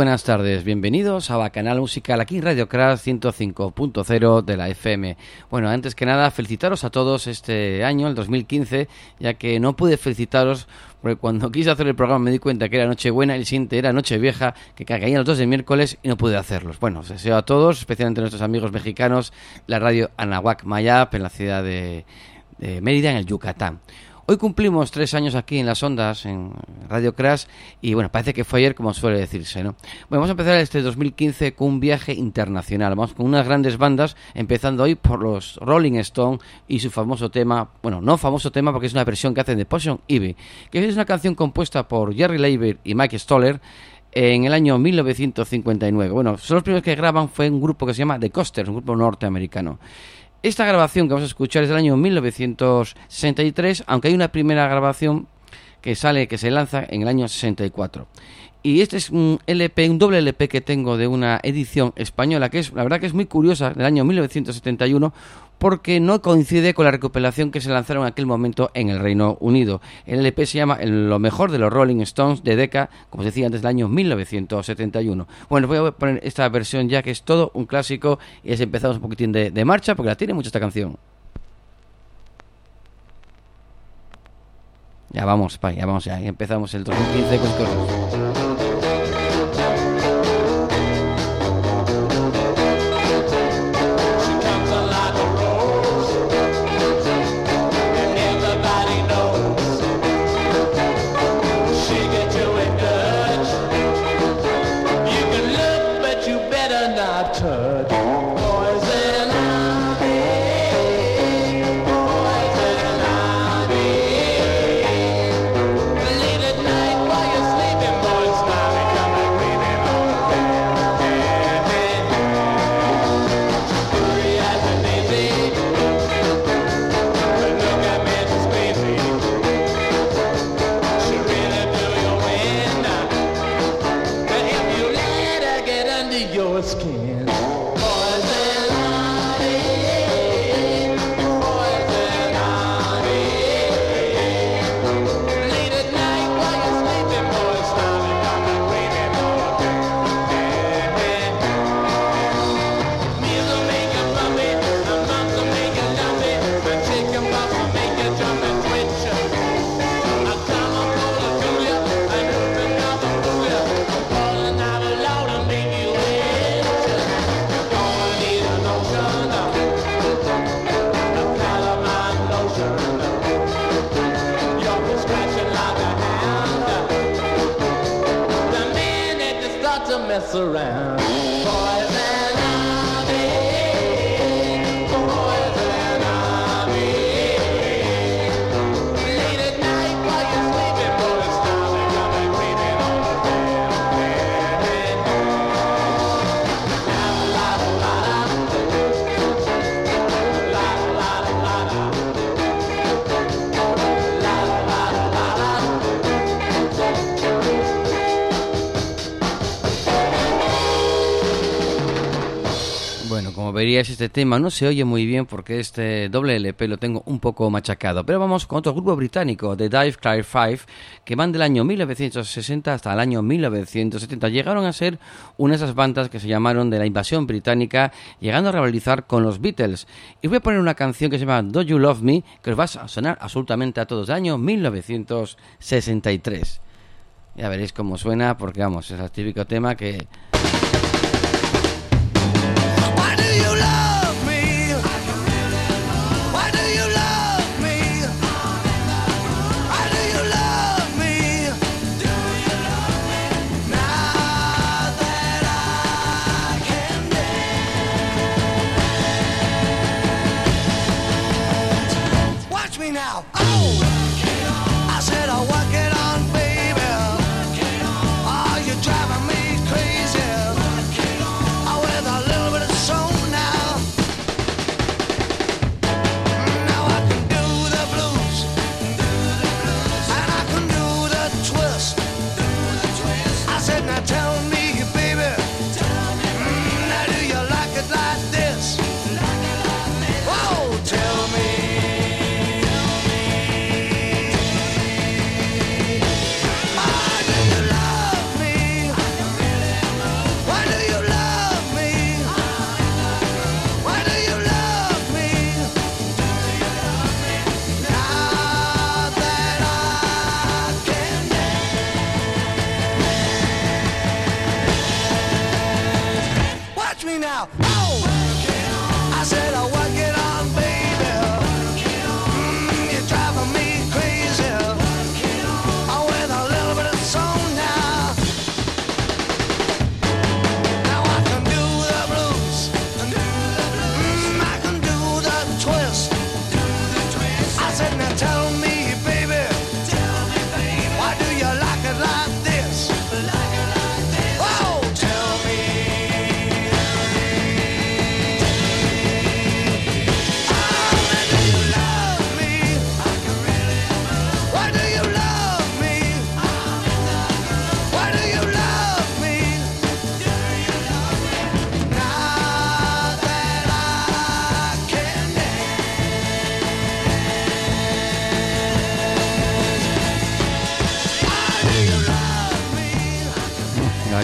Buenas tardes, bienvenidos a Bacanal Musical aquí en Radio Crash 105.0 de la FM. Bueno, antes que nada, felicitaros a todos este año, el 2015, ya que no pude felicitaros porque cuando quise hacer el programa me di cuenta que era Nochebuena y el siguiente era Nochevieja, que caían los dos de miércoles y no pude hacerlos. Bueno, os deseo a todos, especialmente a nuestros amigos mexicanos, la radio Anahuac Mayap en la ciudad de Mérida, en el Yucatán. Hoy cumplimos tres años aquí en las ondas, en Radio Crash, y bueno, parece que fue ayer, como suele decirse, ¿no? Bueno, vamos a empezar este 2015 con un viaje internacional. Vamos con unas grandes bandas, empezando hoy por los Rolling Stone y su famoso tema, bueno, no famoso tema porque es una versión que hacen de Potion Ivy, que es una canción compuesta por Jerry Leiber y Mike Stoller, en el año 1959. Bueno, son los primeros que graban fue un grupo que se llama The Coasters, un grupo norteamericano. Esta grabación que vamos a escuchar es del año 1963, aunque hay una primera grabación que sale, que se lanza en el año 64. Y este es un LP, un doble LP que tengo de una edición española, que es, la verdad que es muy curiosa, del año 1971, porque no coincide con la recuperación que se lanzaron en aquel momento en el Reino Unido. El LP se llama Lo mejor de los Rolling Stones de Decca, como decía antes, del año 1971. Bueno, voy a poner esta versión ya que es todo un clásico y es empezamos un poquitín de, de marcha porque la tiene mucho esta canción. Ya vamos, pa, ya vamos, ya empezamos el 2015 con cosas. Este tema no se oye muy bien porque este doble LP lo tengo un poco machacado. Pero vamos con otro grupo británico, The Dive Cry 5, que van del año 1960 hasta el año 1970. Llegaron a ser una de esas bandas que se llamaron de la invasión británica, llegando a rivalizar con los Beatles. Y voy a poner una canción que se llama Do You Love Me, que os va a sonar absolutamente a todos, del año 1963. Ya veréis cómo suena, porque vamos, es el típico tema que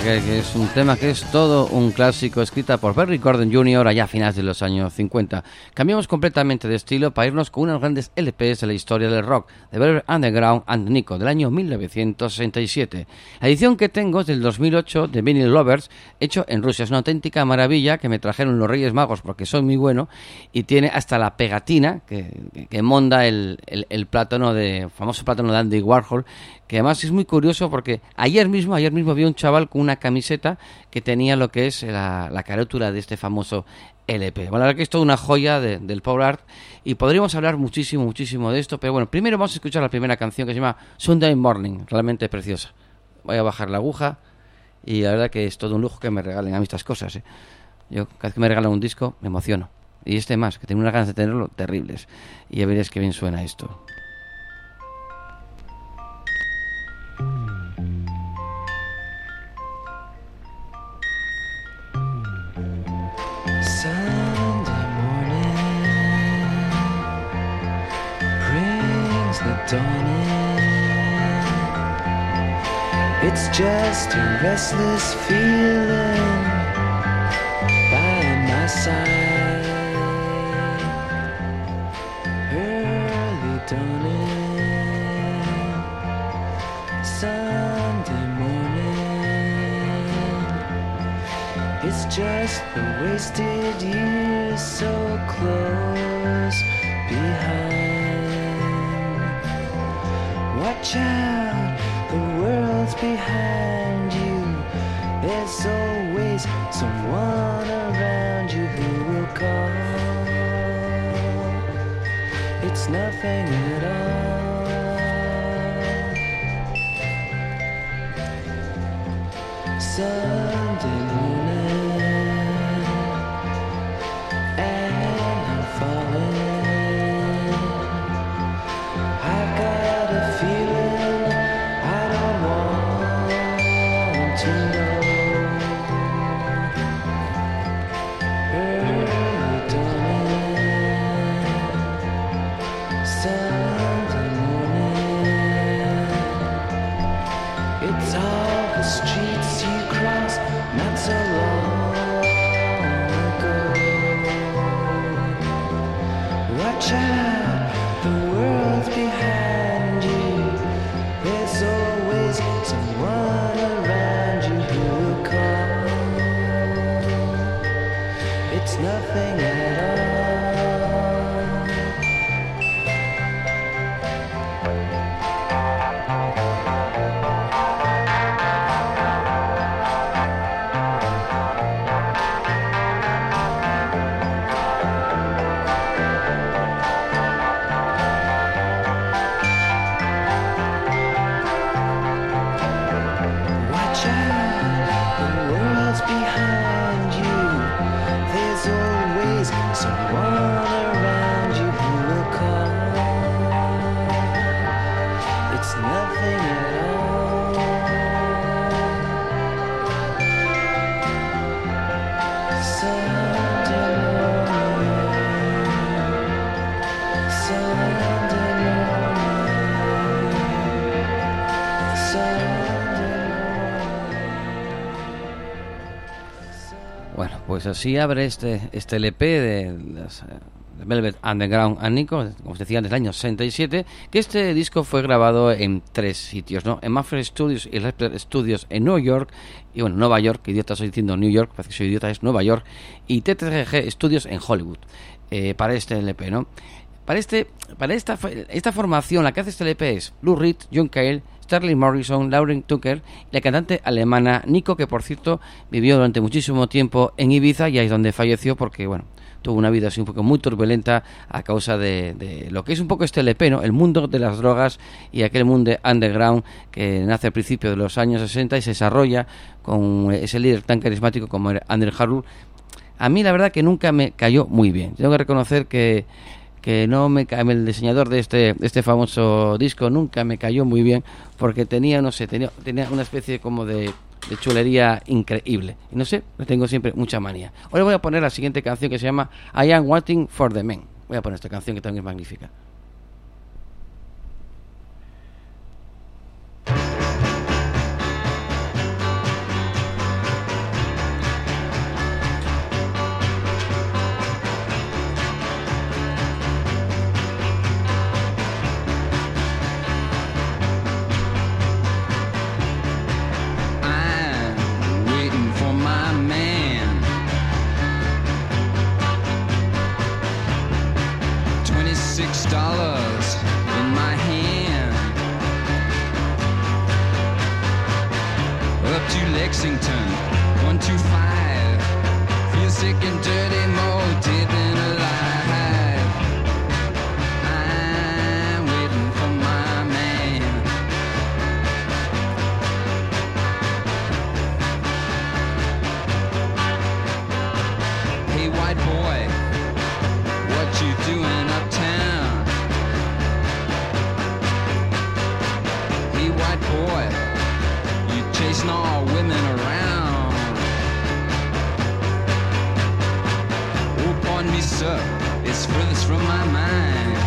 que es un tema que es todo un clásico escrita por Barry Gordon Jr. allá a finales de los años 50. Cambiamos completamente de estilo para irnos con unos grandes LPs de la historia del rock, de Velvet Underground and Nico, del año 1967. La edición que tengo es del 2008 de Vinyl Lovers, hecho en Rusia. Es una auténtica maravilla que me trajeron los Reyes Magos porque soy muy bueno y tiene hasta la pegatina que, que monda el, el, plátano de, famoso plátano de Andy Warhol que además es muy curioso porque ayer mismo, ayer mismo vi un chaval con una camiseta que tenía lo que es la, carátula de este famoso LP. Bueno, la verdad que es toda una joya del Power Art y podríamos hablar muchísimo, muchísimo de esto, pero bueno, primero vamos a escuchar la primera canción que se llama Sunday Morning, realmente preciosa. Voy a bajar la aguja y la verdad que es todo un lujo que me regalen a mí estas cosas. ¿eh? Yo cada vez que me regalan un disco me emociono. Y este más, que tengo unas ganas de tenerlo terribles. Y ya veréis qué bien suena esto. It's just a restless feeling by my side. Early dawning, Sunday morning. It's just the wasted years so close behind. Watch out the world's behind you. There's always someone around you who will call. It's nothing at all. Sunday Pues así abre este, este LP de, Velvet Underground and como os decía, en el año 67, que este disco fue grabado en tres sitios, ¿no? En Maffer Studios y Raptor Studios en Nueva York, y bueno, Nueva York, idiota estoy diciendo New York, parece que soy idiota, es Nueva York, y TTG Studios en Hollywood, eh, para este LP, ¿no? Para, este, para esta, esta formación, la que hace este LP es Blue Reed, John Cale, Sterling Morrison, Lauren Tucker y la cantante alemana Nico, que por cierto vivió durante muchísimo tiempo en Ibiza y ahí es donde falleció porque, bueno, tuvo una vida así un poco muy turbulenta a causa de, lo que es un poco este LP, ¿no? El mundo de las drogas y aquel mundo underground que nace al principio de los años 60 y se desarrolla con ese líder tan carismático como Andrew Harwood. A mí la verdad que nunca me cayó muy bien. Tengo que reconocer que que no me el diseñador de este este famoso disco nunca me cayó muy bien porque tenía no sé tenía tenía una especie como de, chulería increíble. Y no sé le tengo siempre mucha manía. Ahora voy a poner la siguiente canción que se llama I Am Waiting for the Men voy a poner esta canción que también es magnífica Lexington, 125. Feel sick and dirty, more dead than alive. All women around. Oh, pardon me, sir, it's furthest from my mind.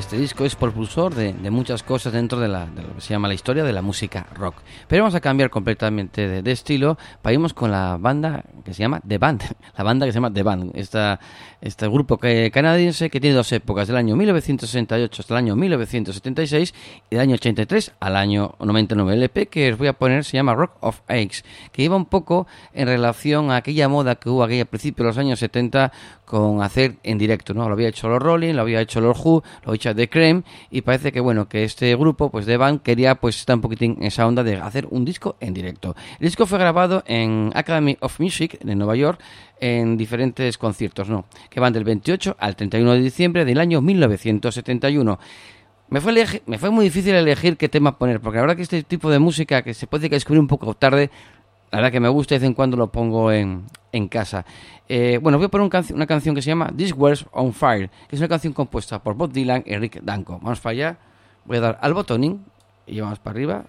Este disco es propulsor de, muchas cosas dentro de, la, de lo que se llama la historia de la música rock. Pero vamos a cambiar completamente de, estilo para con la banda que se llama The Band. La banda que se llama The Band. Esta, este grupo que, canadiense que tiene dos épocas, del año 1968 hasta el año 1976 y del año 83 al año 99. El EP que os voy a poner se llama Rock of Aches, que iba un poco en relación a aquella moda que hubo aquella a principios de los años 70 con hacer en directo, ¿no? Lo había hecho los Rolling, lo había hecho los Who, lo había hecho The Cream y parece que bueno, que este grupo pues de band quería pues estar un poquitín en esa onda de hacer un disco en directo. El disco fue grabado en Academy of Music de Nueva York en diferentes conciertos, ¿no? Que van del 28 al 31 de diciembre del año 1971. Me fue, me fue muy difícil elegir qué tema poner, porque la verdad que este tipo de música que se puede descubrir un poco tarde, la verdad que me gusta, de vez en cuando lo pongo en, en casa. Eh, bueno, voy a poner una canción que se llama This World's on Fire, que es una canción compuesta por Bob Dylan y Rick Danko. Vamos para allá, voy a dar al botoning y vamos para arriba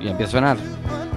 y empieza a sonar.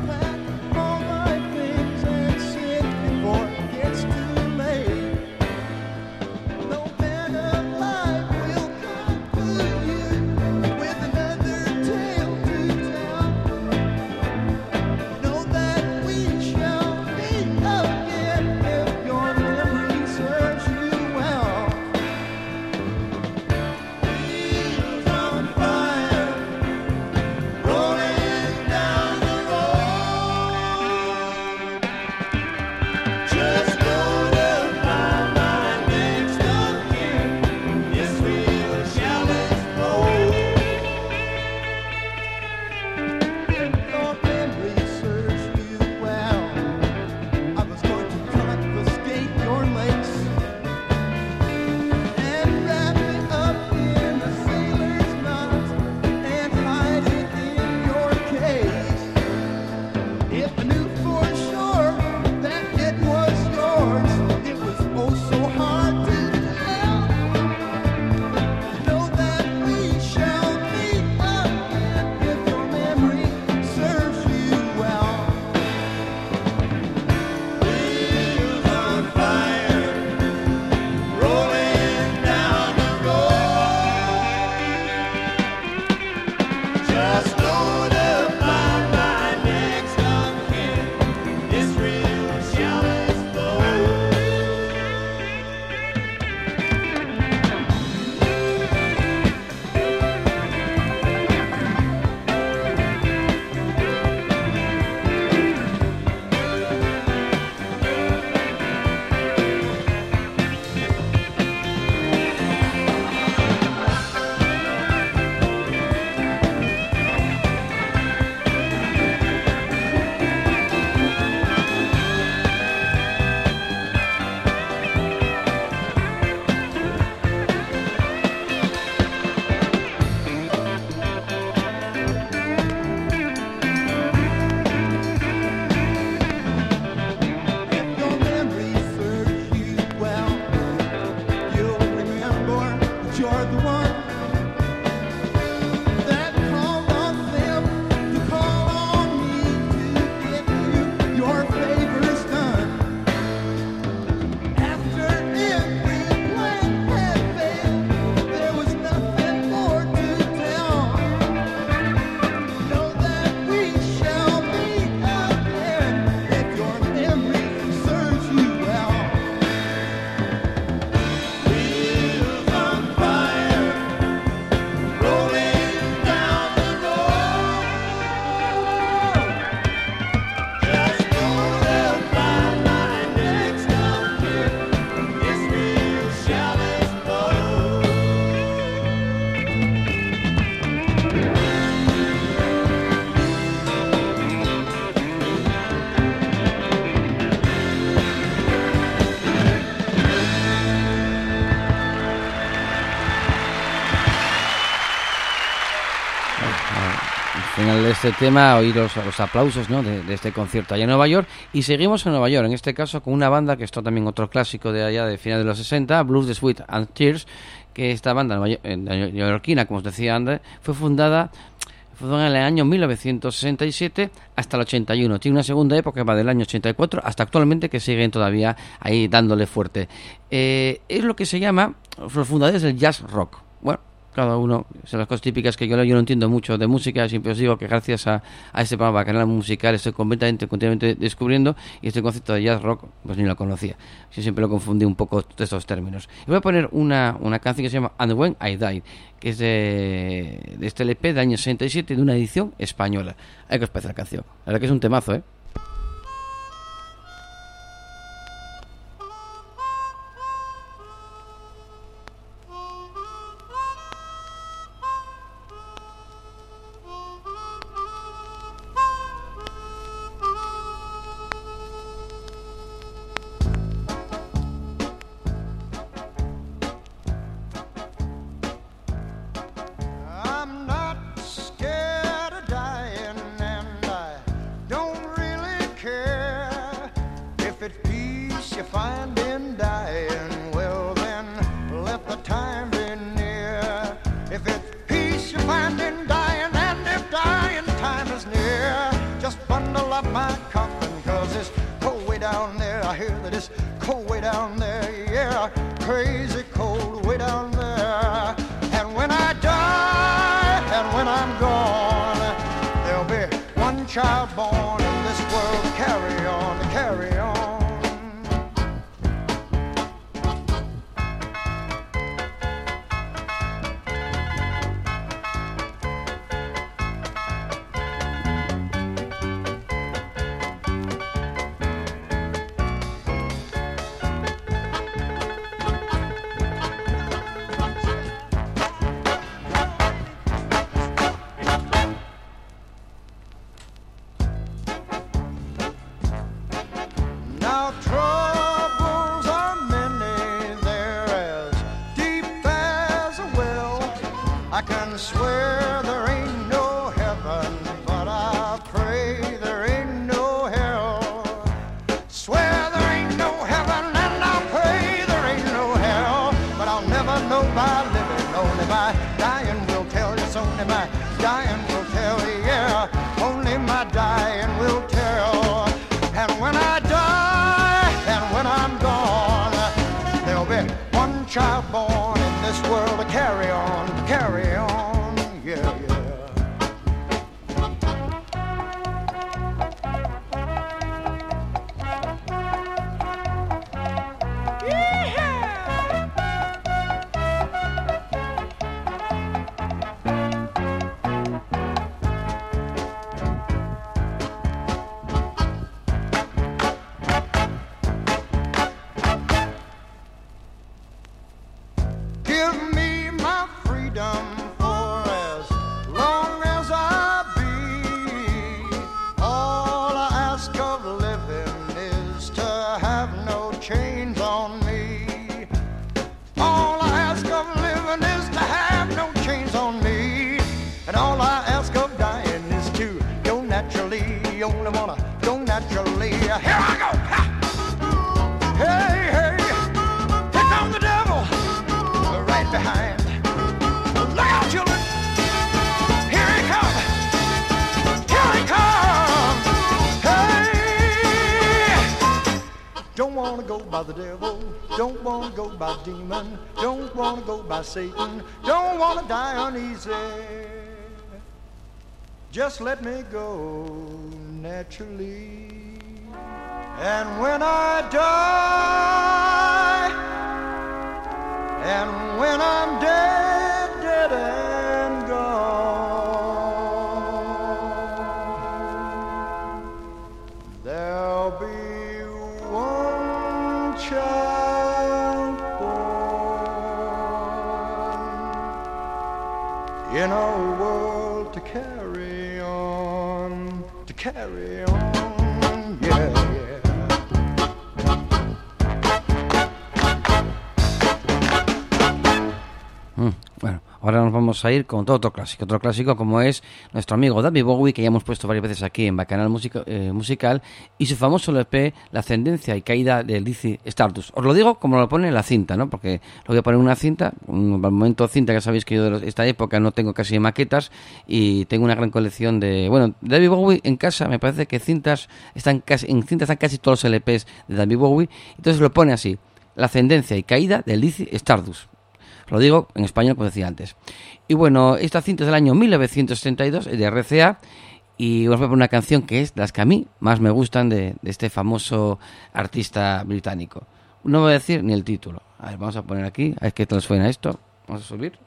Este tema, oír los, aplausos ¿no? de, este concierto allá en Nueva York. Y seguimos en Nueva York, en este caso con una banda que esto también otro clásico de allá de finales de los 60, Blues, The Sweet and Tears, que esta banda neoyorquina, como os decía antes, fue fundada fue en el año 1967 hasta el 81. Tiene una segunda época que va del año 84 hasta actualmente que siguen todavía ahí dándole fuerte. Eh, es lo que se llama los fundadores del jazz rock. Bueno, cada uno, son las cosas típicas que yo, yo no entiendo mucho de música, siempre os digo que gracias a, a este programa, canal musical, estoy completamente, continuamente descubriendo y este concepto de jazz rock, pues ni lo conocía. Yo siempre lo confundí un poco de estos términos. Y voy a poner una, una canción que se llama And When I Die, que es de, de este LP del año 67 de una edición española. Hay que os parece la canción. La verdad que es un temazo, ¿eh? Swear Don't wanna go by demon. Don't wanna go by Satan. Don't wanna die uneasy. Just let me go naturally. And when I die, and when I'm dead, dead ahora nos vamos a ir con todo otro clásico, otro clásico como es nuestro amigo David Bowie, que ya hemos puesto varias veces aquí en Bacanal eh, Musical, y su famoso LP, La ascendencia y caída de Lizzie Stardust. Os lo digo como lo pone la cinta, ¿no? Porque lo voy a poner en una cinta, un momento cinta, que sabéis que yo de esta época no tengo casi maquetas, y tengo una gran colección de... Bueno, David Bowie en casa, me parece que cintas están casi, en cintas están casi todos los LPs de David Bowie, entonces lo pone así, La ascendencia y caída de Lizzie Stardust. Lo digo en español, como decía antes. Y bueno, esta cinta es del año 1962, es de RCA, y vamos a poner una canción que es las que a mí más me gustan de, de este famoso artista británico. No voy a decir ni el título. A ver, vamos a poner aquí, a ver qué tal esto. Vamos a subir.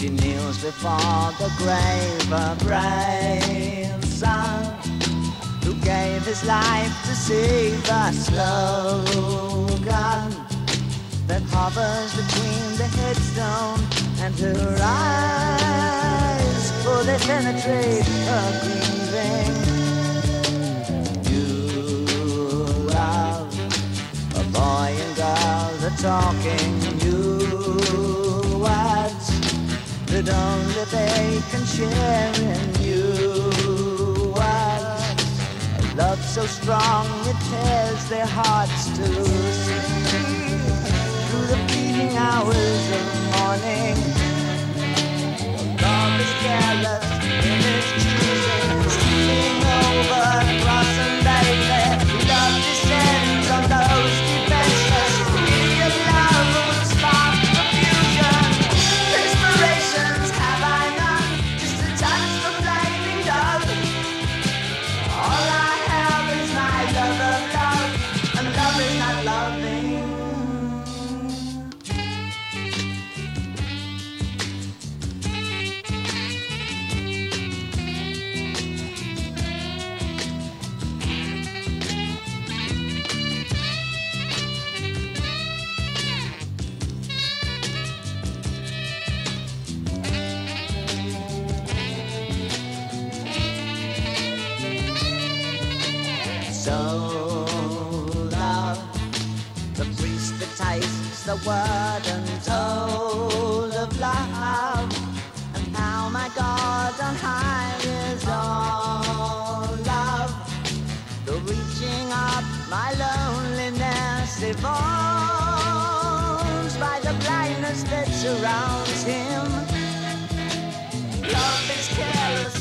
She kneels before the grave, her brave son, who gave his life to save a slogan that hovers between the headstone and her eyes, for they penetrate her grieving. You a boy and girl are talking words that only they can share in you. A love so strong it tears their hearts to sleep through the fleeting hours of morning. Love is careless in its choosing, stealing over that surrounds him. Love is careless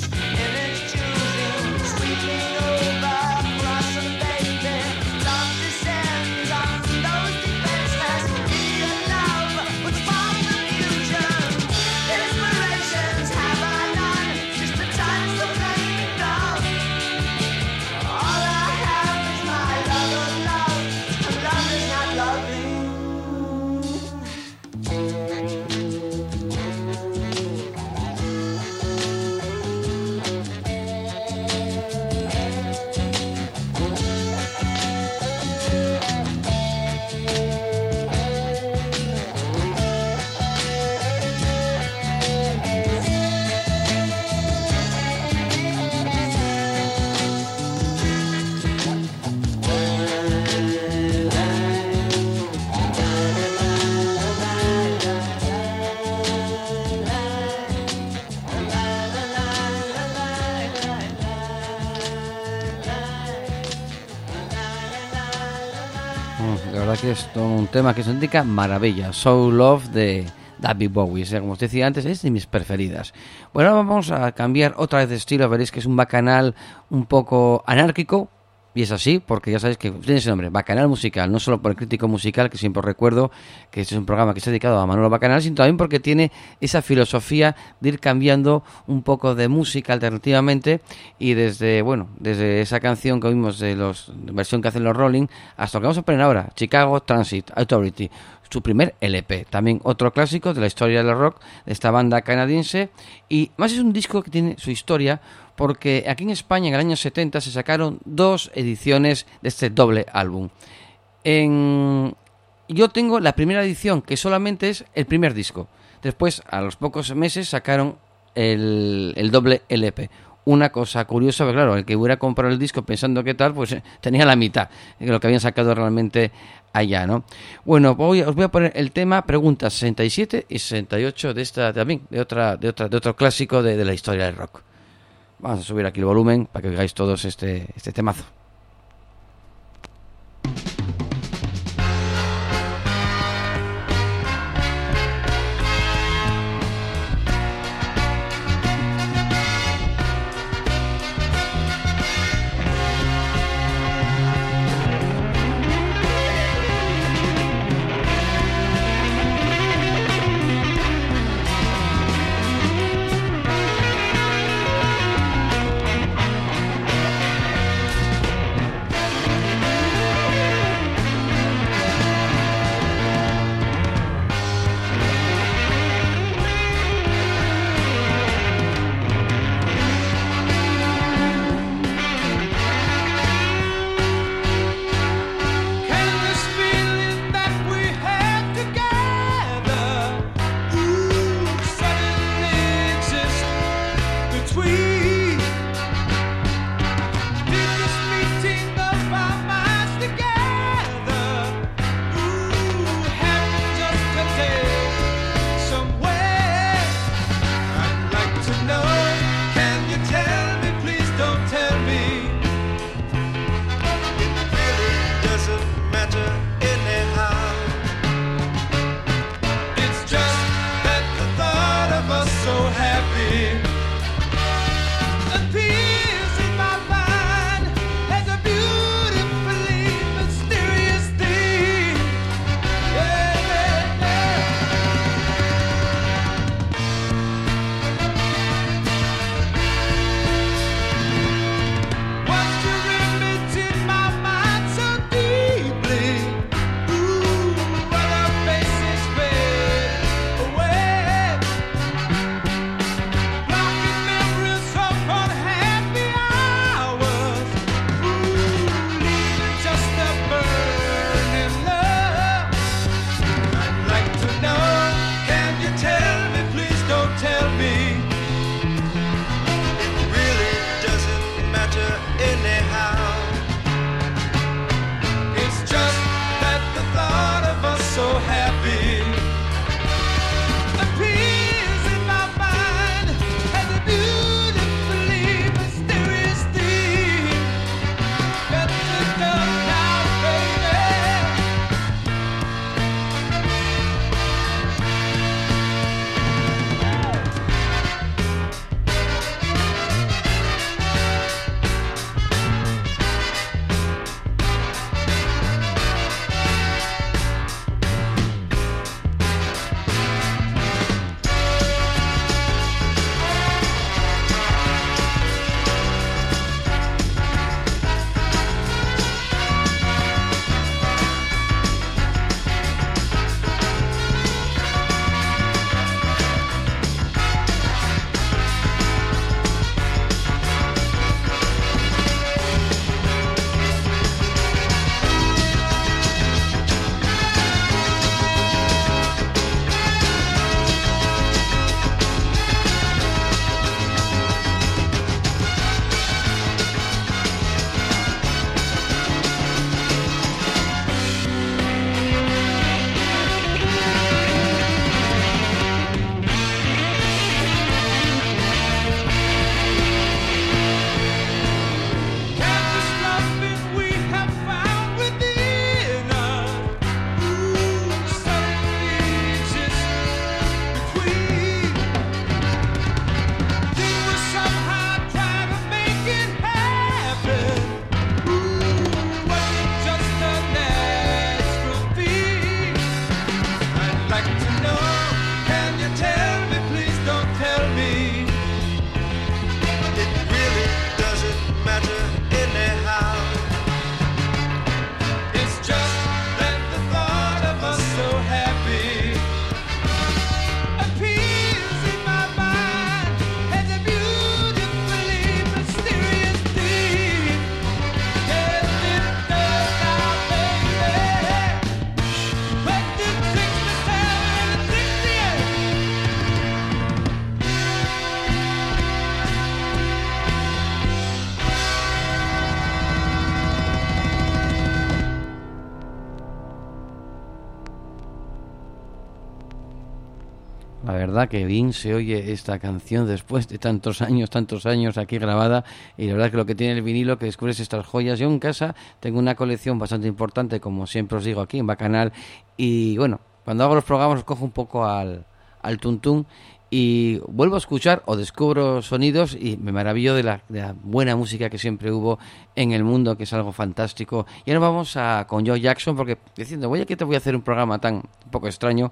La verdad que es todo un tema que se indica maravilla. Soul Love de David Bowie. O como os decía antes, es de mis preferidas. Bueno, vamos a cambiar otra vez de estilo. Veréis que es un bacanal un poco anárquico. Y es así, porque ya sabéis que tiene ese nombre, Bacanal Musical, no solo por el crítico musical, que siempre recuerdo que este es un programa que está dedicado a Manolo Bacanal, sino también porque tiene esa filosofía de ir cambiando un poco de música alternativamente y desde, bueno, desde esa canción que oímos de los versión que hacen los Rolling hasta lo que vamos a poner ahora, Chicago Transit Authority, su primer LP, también otro clásico de la historia del rock de esta banda canadiense y más es un disco que tiene su historia porque aquí en España en el año 70 se sacaron dos ediciones de este doble álbum. En... Yo tengo la primera edición que solamente es el primer disco. Después, a los pocos meses, sacaron el, doble LP. Una cosa curiosa, porque claro, el que hubiera comprado el disco pensando qué tal, pues eh, tenía la mitad de lo que habían sacado realmente allá, ¿no? Bueno, voy, os voy a poner el tema preguntas 67 y 68 de esta también, de otra, de otra, de otro clásico de la historia del rock. Vamos a subir aquí el volumen para que oigáis todos este, este temazo. La verdad que bien se oye esta canción después de tantos años, tantos años aquí grabada y la verdad que lo que tiene el vinilo que descubres estas joyas. Yo en casa tengo una colección bastante importante, como siempre os digo aquí en Bacanal y bueno, cuando hago los programas os cojo un poco al, al tuntún y vuelvo a escuchar o descubro sonidos y me maravillo de la, de la buena música que siempre hubo en el mundo, que es algo fantástico. Y ahora vamos a, con Joe Jackson, porque diciendo, voy a que te voy a hacer un programa tan un poco extraño,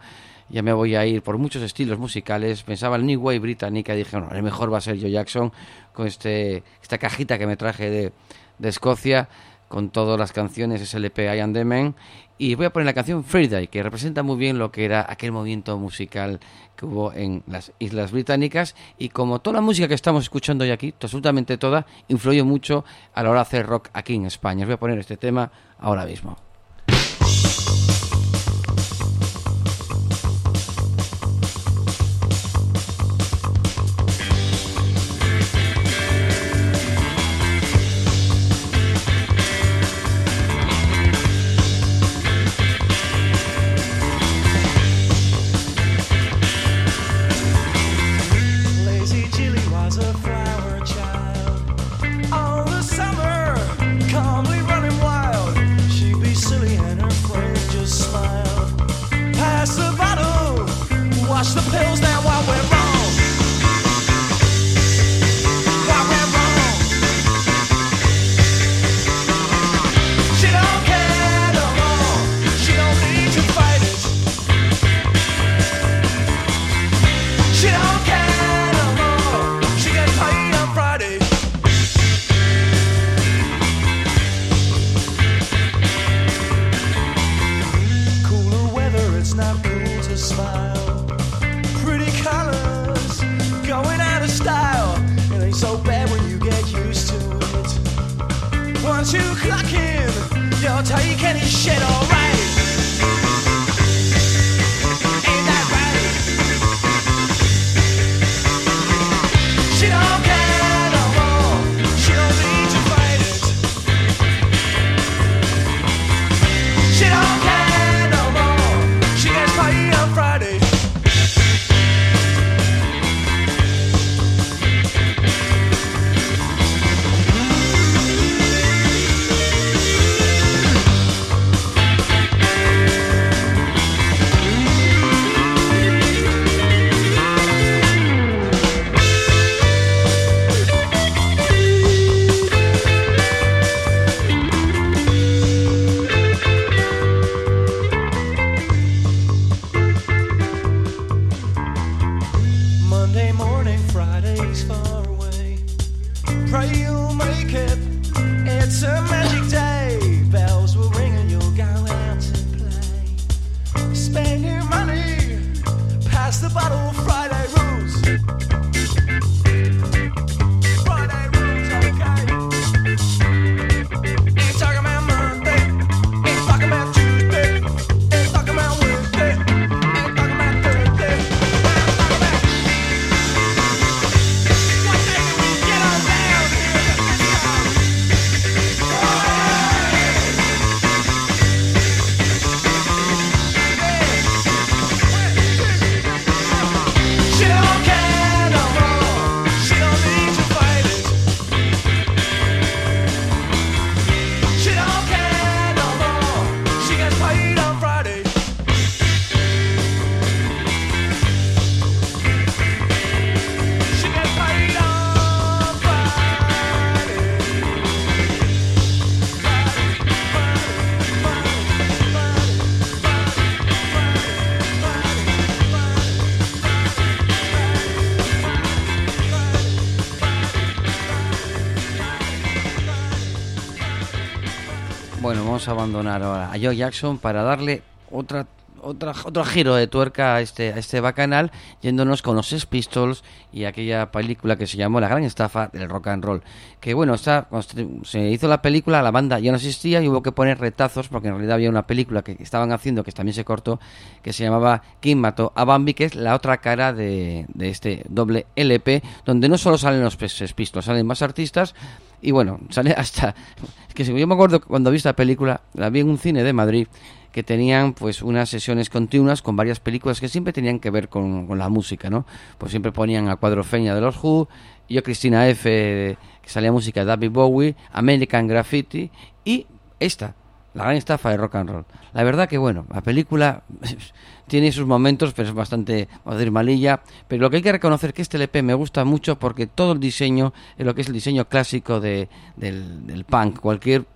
ya me voy a ir por muchos estilos musicales. Pensaba el New Wave británica y dije, no, el mejor va a ser Joe Jackson con este, esta cajita que me traje de, de Escocia con todas las canciones SLP I Am The Man y voy a poner la canción Friday que representa muy bien lo que era aquel movimiento musical que hubo en las Islas Británicas y como toda la música que estamos escuchando hoy aquí, absolutamente toda, influyó mucho a la hora de hacer rock aquí en España. Os voy a poner este tema ahora mismo. Abandonar ahora a Joe Jackson para darle otra, otra, otro giro de tuerca a este, a este bacanal, yéndonos con los Sex Pistols y aquella película que se llamó La gran estafa del rock and roll. Que bueno, está, se hizo la película, la banda ya no existía y hubo que poner retazos, porque en realidad había una película que estaban haciendo, que también se cortó, que se llamaba ¿Quién mató a Bambi? que es la otra cara de, de este doble LP, donde no solo salen los Sex Pistols, salen más artistas, y bueno, sale hasta... Es que yo me acuerdo cuando vi esta película, la vi en un cine de Madrid, que tenían pues unas sesiones continuas con varias películas que siempre tenían que ver con, con la música, ¿no? Pues siempre ponían a Cuadrofeña de los Who, yo Cristina F, que salía música de David Bowie, American Graffiti y esta, la gran estafa de rock and roll. La verdad que bueno, la película tiene sus momentos, pero es bastante, vamos decir, malilla. Pero lo que hay que reconocer es que este LP me gusta mucho porque todo el diseño es lo que es el diseño clásico de, del, del punk. Cualquier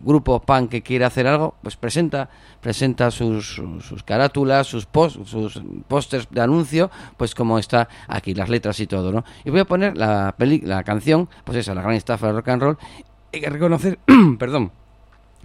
grupo punk que quiera hacer algo, pues presenta presenta sus, sus, carátulas, sus post, sus pósters de anuncio, pues como está aquí, las letras y todo, ¿no? Y voy a poner la peli, la canción, pues esa, la gran estafa de rock and roll. Hay que reconocer, perdón,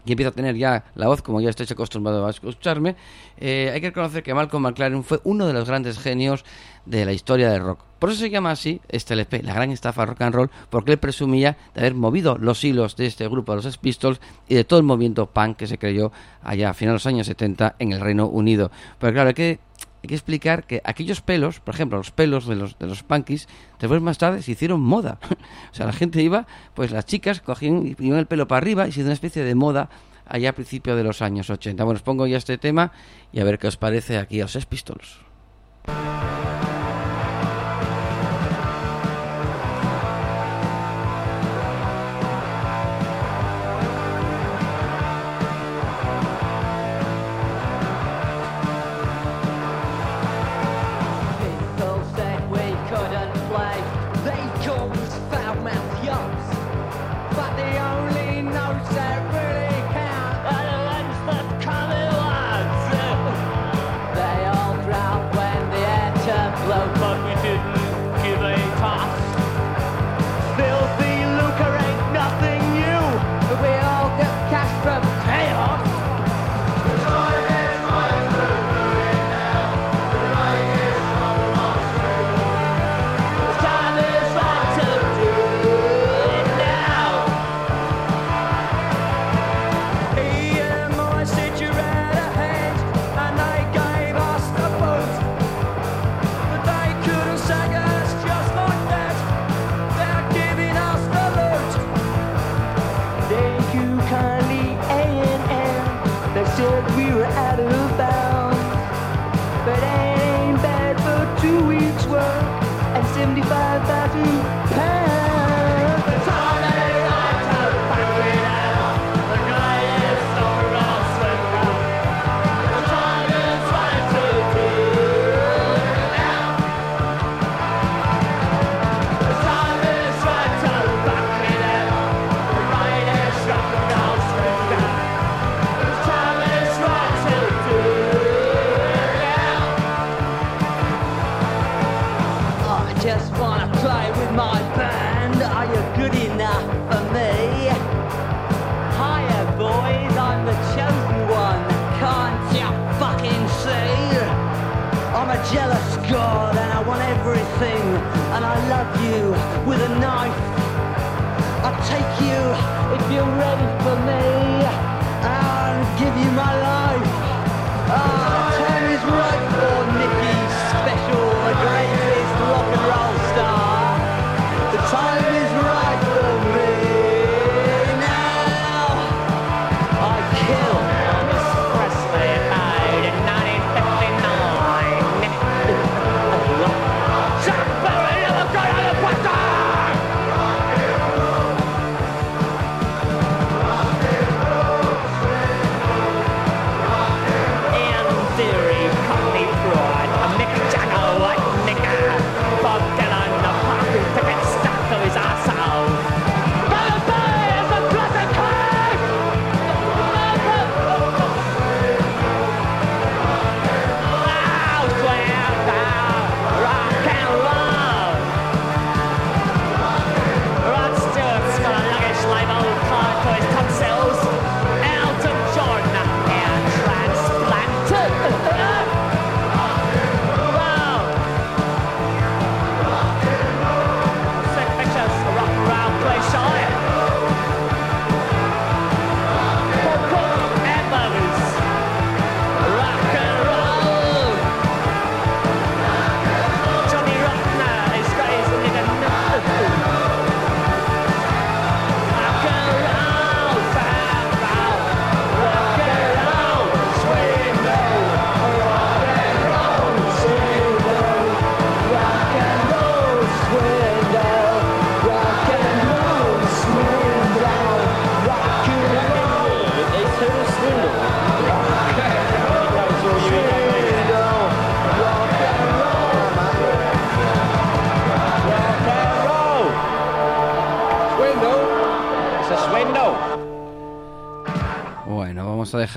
y empieza a tener ya la voz, como ya estáis acostumbrados a escucharme, eh, hay que reconocer que Malcolm McLaren fue uno de los grandes genios de la historia del rock. Por eso se llama así este la gran estafa rock and roll, porque él presumía de haber movido los hilos de este grupo de los Pistols y de todo el movimiento punk que se creyó allá a finales de los años 70 en el Reino Unido. Pero claro, hay que hay que explicar que aquellos pelos, por ejemplo, los pelos de los, de los punkies, después más tarde se hicieron moda. o sea, la gente iba, pues las chicas cogían y iban el pelo para arriba y se hizo una especie de moda allá a principios de los años 80. Bueno, os pongo ya este tema y a ver qué os parece aquí a los Pistols. Jealous god and I want everything. And I love you with a knife. I'll take you if you're ready for me. I'll give you my life.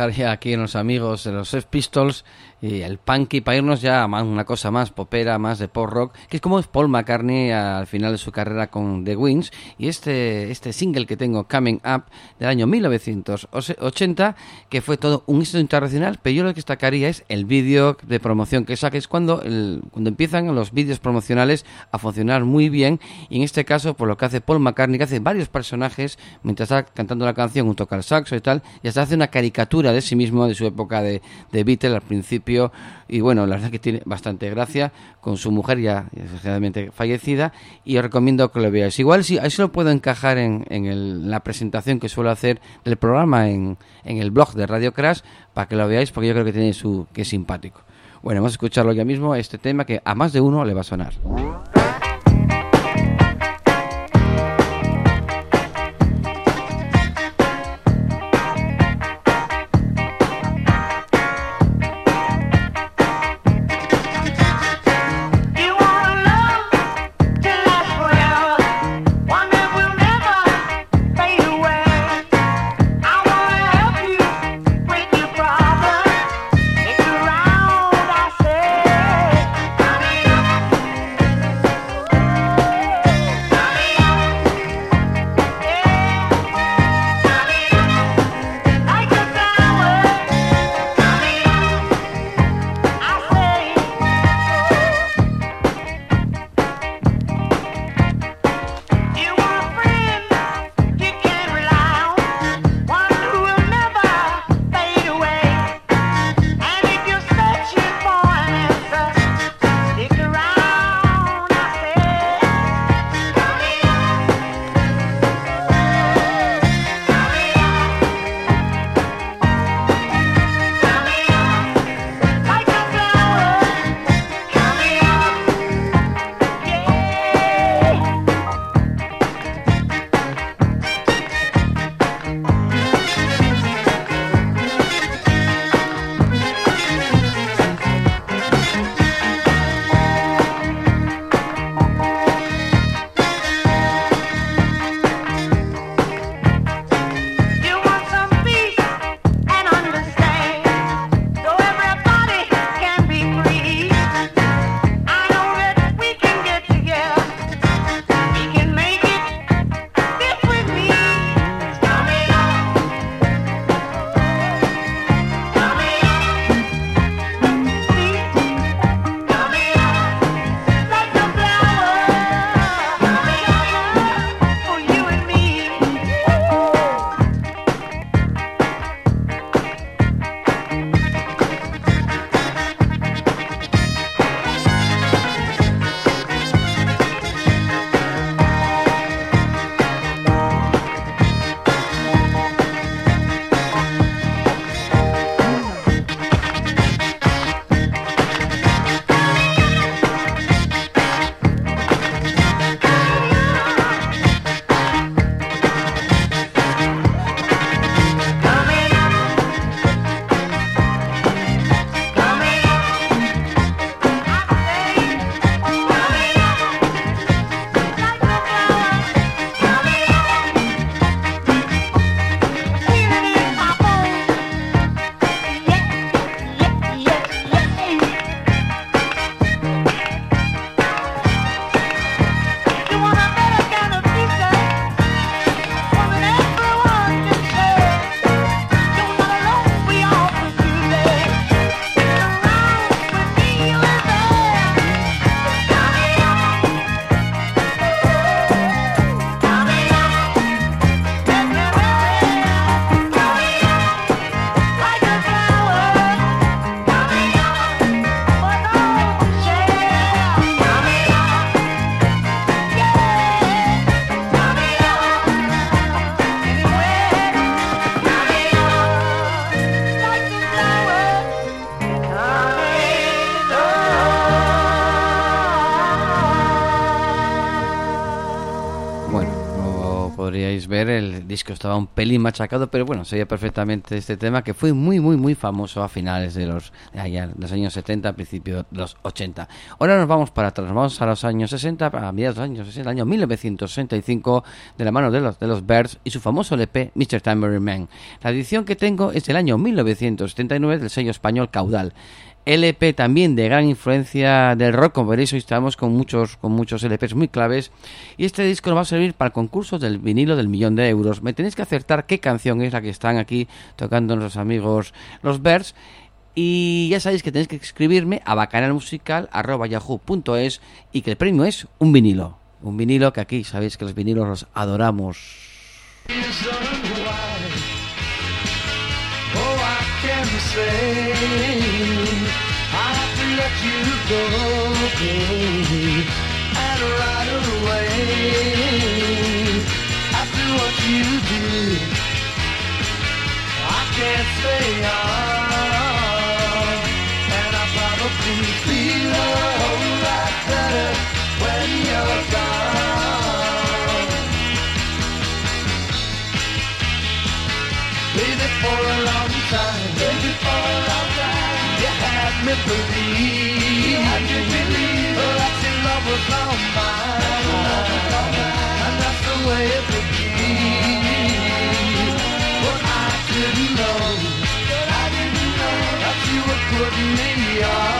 Dejar ya aquí en los amigos de los Sex Pistols y el punky para irnos ya a más- una cosa más popera, más de pop rock, que es como es Paul McCartney al final de su carrera con The Wings y este, este single que tengo, Coming Up, del año 1980, que fue todo un éxito internacional, pero yo lo que destacaría es el vídeo de promoción que saca, es cuando, el- cuando empiezan los vídeos promocionales a funcionar muy bien y en este caso por lo que hace Paul McCartney, que hace varios personajes mientras está cantando la canción, un toca el saxo y tal, y hasta hace una caricatura de sí mismo, de su época de, de Beatle al principio, y bueno, la verdad que tiene bastante gracia con su mujer ya desgraciadamente fallecida, y os recomiendo que lo veáis. Igual si se lo puedo encajar en, en la presentación que suelo hacer del programa en, en el blog de Radio Crash, para que lo veáis, porque yo creo que tiene su que es simpático. Bueno, vamos a escucharlo ya mismo, este tema que a más de uno le va a sonar. Disco estaba un pelín machacado, pero bueno, se oía perfectamente este tema que fue muy, muy, muy famoso a finales de los, de allá, los años 70, a principios de los 80. Ahora nos vamos para atrás, nos vamos a los años 60, a mediados de los años 60, año 1965, de la mano de los, de los Birds y su famoso LP, Mr. Tambourine Man. La edición que tengo es del año 1979 del sello español Caudal. LP también de gran influencia del rock, como veréis hoy estamos con muchos, con muchos LPs muy claves y este disco nos va a servir para el concurso del vinilo del millón de euros. Me tenéis que acertar qué canción es la que están aquí tocando nuestros amigos los Birds y ya sabéis que tenéis que escribirme a bacanalmusical.yahoo.es y que el premio es un vinilo. Un vinilo que aquí sabéis que los vinilos los adoramos. say go, babe, and right away. After what you did, I can't stay on, and I probably feel a whole lot better when you're gone. Baby, for a long time, baby, for me believe, you had me believe that your love was all mine, and that's the way it would be. But I didn't know, I didn't know that you would put me on,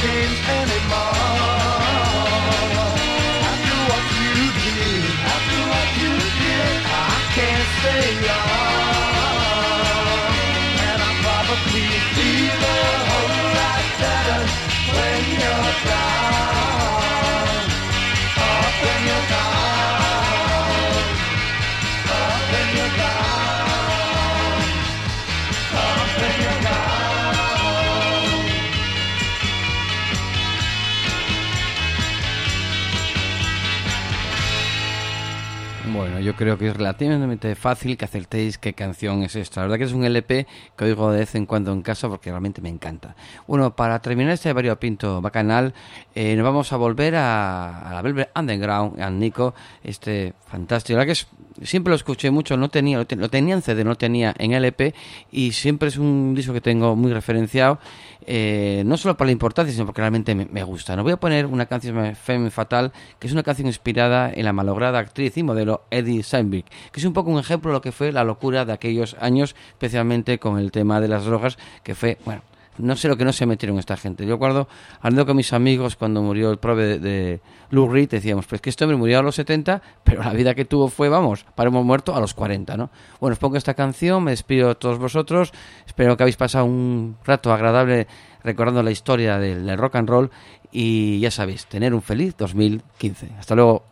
games and yo creo que es relativamente fácil que acertéis qué canción es esta. La verdad que es un LP que oigo de vez en cuando en casa porque realmente me encanta. Bueno, para terminar este variopinto bacanal, eh, nos vamos a volver a, la Velvet Underground, a Nico, este fantástico. La que es, siempre lo escuché mucho, no tenía, lo, te- lo tenía en CD, no tenía en LP y siempre es un disco que tengo muy referenciado. eh, no solo por la importancia, sino porque realmente me, gusta. Nos voy a poner una canción Femme Fatal, que es una canción inspirada en la malograda actriz y modelo Eddie Seinberg, que es un poco un ejemplo de lo que fue la locura de aquellos años, especialmente con el tema de las drogas, que fue, bueno, no sé lo que no se metieron esta gente. Yo recuerdo, hablando con mis amigos cuando murió el prove de, Lou Reed, decíamos, pues que este hombre murió a los 70, pero la vida que tuvo fue, vamos, paremos muerto a los 40, ¿no? Bueno, os pongo esta canción, me despido de todos vosotros, espero que habéis pasado un rato agradable recordando la historia del rock and roll y ya sabéis, tener un feliz 2015. Hasta luego.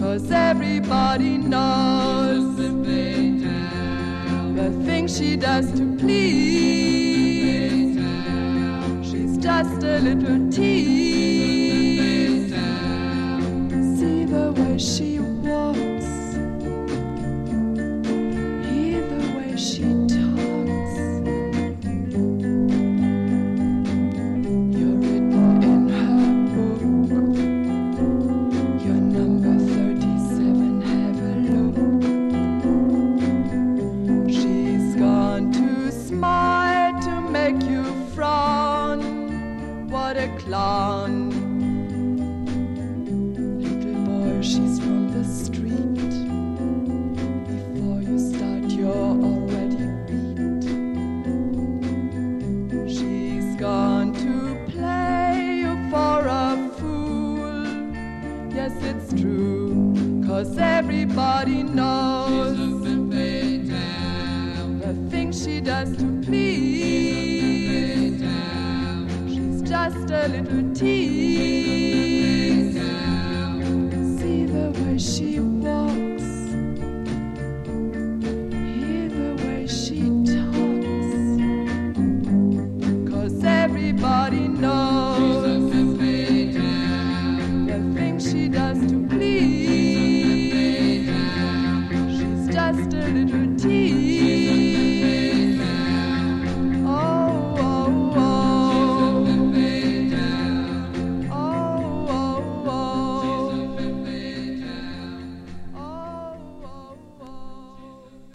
Cause everybody knows the thing she does to please. She's just a little tease. See the way she A little tea.